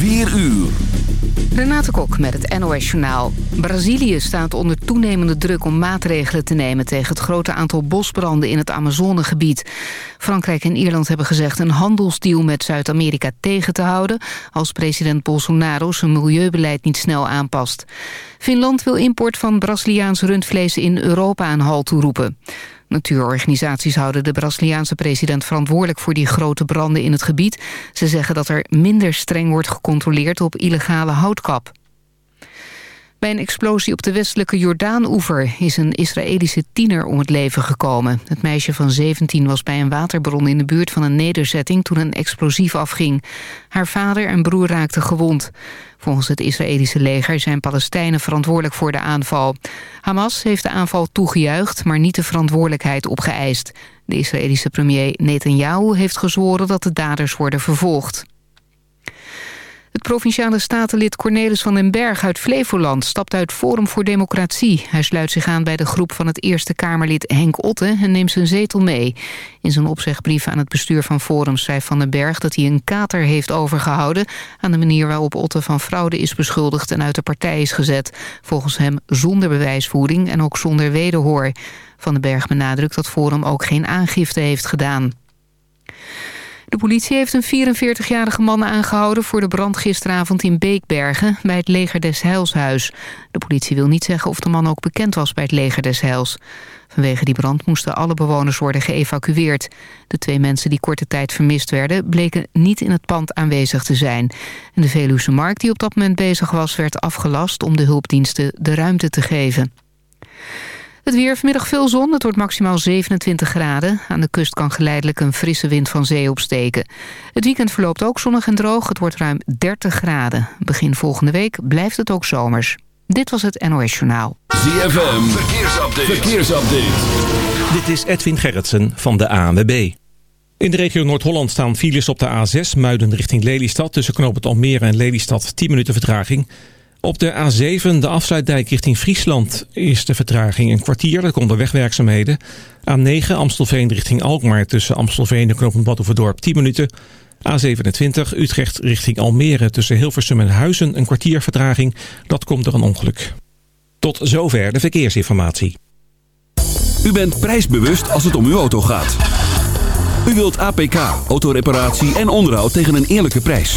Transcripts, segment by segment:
4 uur. Renate Kok met het NOS Journaal. Brazilië staat onder toenemende druk om maatregelen te nemen... tegen het grote aantal bosbranden in het Amazonegebied. Frankrijk en Ierland hebben gezegd een handelsdeal met Zuid-Amerika tegen te houden... als president Bolsonaro zijn milieubeleid niet snel aanpast. Finland wil import van Braziliaans rundvlees in Europa aan halt toeroepen. Natuurorganisaties houden de Braziliaanse president verantwoordelijk voor die grote branden in het gebied. Ze zeggen dat er minder streng wordt gecontroleerd op illegale houtkap. Bij een explosie op de westelijke Jordaan-oever is een Israëlische tiener om het leven gekomen. Het meisje van 17 was bij een waterbron in de buurt van een nederzetting toen een explosief afging. Haar vader en broer raakten gewond. Volgens het Israëlische leger zijn Palestijnen verantwoordelijk voor de aanval. Hamas heeft de aanval toegejuicht, maar niet de verantwoordelijkheid opgeëist. De Israëlische premier Netanyahu heeft gezworen dat de daders worden vervolgd. Het provinciale statenlid Cornelis van den Berg uit Flevoland stapt uit Forum voor Democratie. Hij sluit zich aan bij de groep van het Eerste Kamerlid Henk Otte en neemt zijn zetel mee. In zijn opzegbrief aan het bestuur van Forum schrijft Van den Berg dat hij een kater heeft overgehouden aan de manier waarop Otte van fraude is beschuldigd en uit de partij is gezet. Volgens hem zonder bewijsvoering en ook zonder wederhoor. Van den Berg benadrukt dat Forum ook geen aangifte heeft gedaan. De politie heeft een 44-jarige man aangehouden voor de brand gisteravond in Beekbergen bij het Leger des Heilshuis. De politie wil niet zeggen of de man ook bekend was bij het Leger des Heils. Vanwege die brand moesten alle bewoners worden geëvacueerd. De twee mensen die korte tijd vermist werden... bleken niet in het pand aanwezig te zijn. En de Veluwse Markt die op dat moment bezig was... werd afgelast om de hulpdiensten de ruimte te geven. Het weer vanmiddag veel zon, het wordt maximaal 27 graden. Aan de kust kan geleidelijk een frisse wind van zee opsteken. Het weekend verloopt ook zonnig en droog, het wordt ruim 30 graden. Begin volgende week blijft het ook zomers. Dit was het NOS Journaal. ZFM, verkeersupdate. verkeersupdate. Dit is Edwin Gerritsen van de ANWB. In de regio Noord-Holland staan files op de A6 Muiden richting Lelystad... tussen knooppunt Almere en Lelystad 10 minuten vertraging... Op de A7, de afsluitdijk richting Friesland, is de vertraging een kwartier. Dat komt door wegwerkzaamheden. A9, Amstelveen richting Alkmaar tussen Amstelveen en Knoopend Badhoevedorp 10 minuten. A27, Utrecht richting Almere tussen Hilversum en Huizen een kwartier vertraging. Dat komt door een ongeluk. Tot zover de verkeersinformatie. U bent prijsbewust als het om uw auto gaat. U wilt APK, autoreparatie en onderhoud tegen een eerlijke prijs.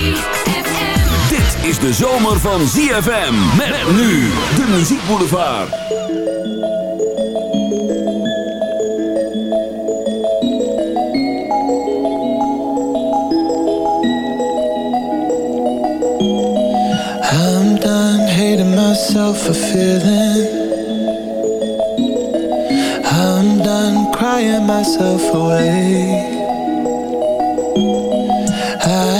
Dit is de zomer van ZFM. Met nu de muziekboulevard. I'm done hating myself for feeling. I'm done crying myself away.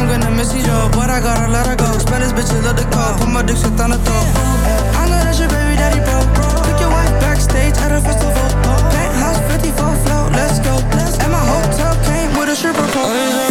I'm gonna miss you, But I gotta let her go. Spend this bitch, love the call. Put my dick shit on the throat I know that's your baby daddy, bro. Pick your wife backstage at a festival. Penthouse, 54 float, let's go. And my hotel came with a stripper pole.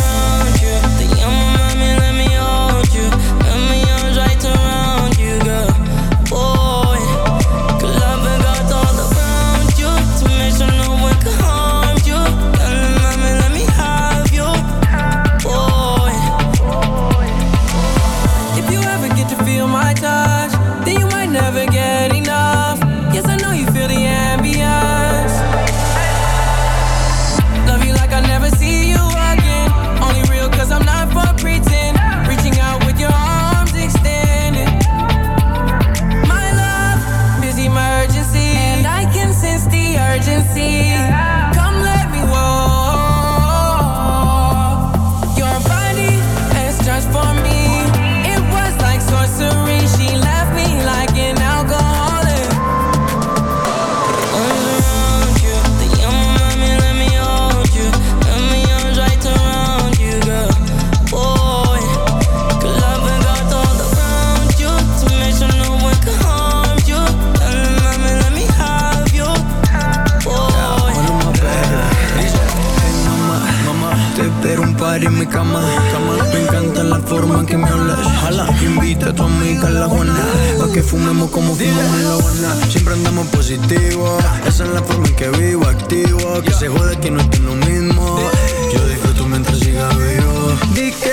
Invita a tu amiga a la que fumemos como fumamos en la Habana. Siempre andamos positivo Esa es la forma en que vivo, activo. Que se jode que no estoy lo mismo. Yo disfruto mientras siga vivo.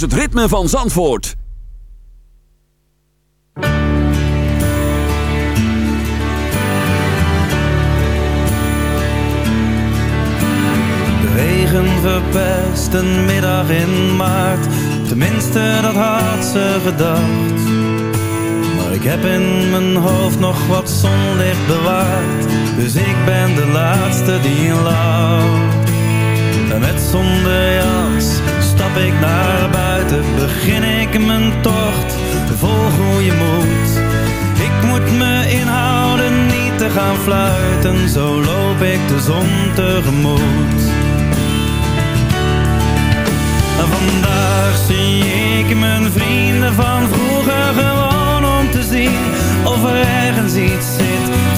Het ritme van Zandvoort. De regen verpest een middag in maart. Tenminste, dat had ze gedacht. Maar ik heb in mijn hoofd nog wat zonlicht bewaard. Dus ik ben de laatste die lacht. En met zonder jas stap ik naar buiten. Begin ik mijn tocht vol goede moed. Ik moet me inhouden niet te gaan fluiten. Zo loop ik de zon tegemoet. Vandaag zie ik mijn vrienden van vroeger gewoon om te zien of er ergens iets zit